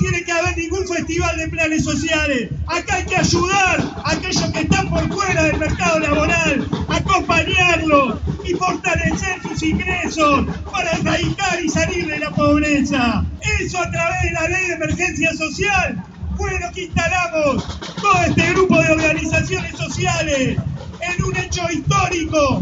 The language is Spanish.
tiene que haber ningún festival de planes sociales. Acá hay que ayudar a aquellos que están por fuera del mercado laboral, acompañarlos y fortalecer sus ingresos para erradicar y salir de la pobreza. Eso a través de la ley de emergencia social fue lo que instalamos todo este grupo de organizaciones sociales en un hecho histórico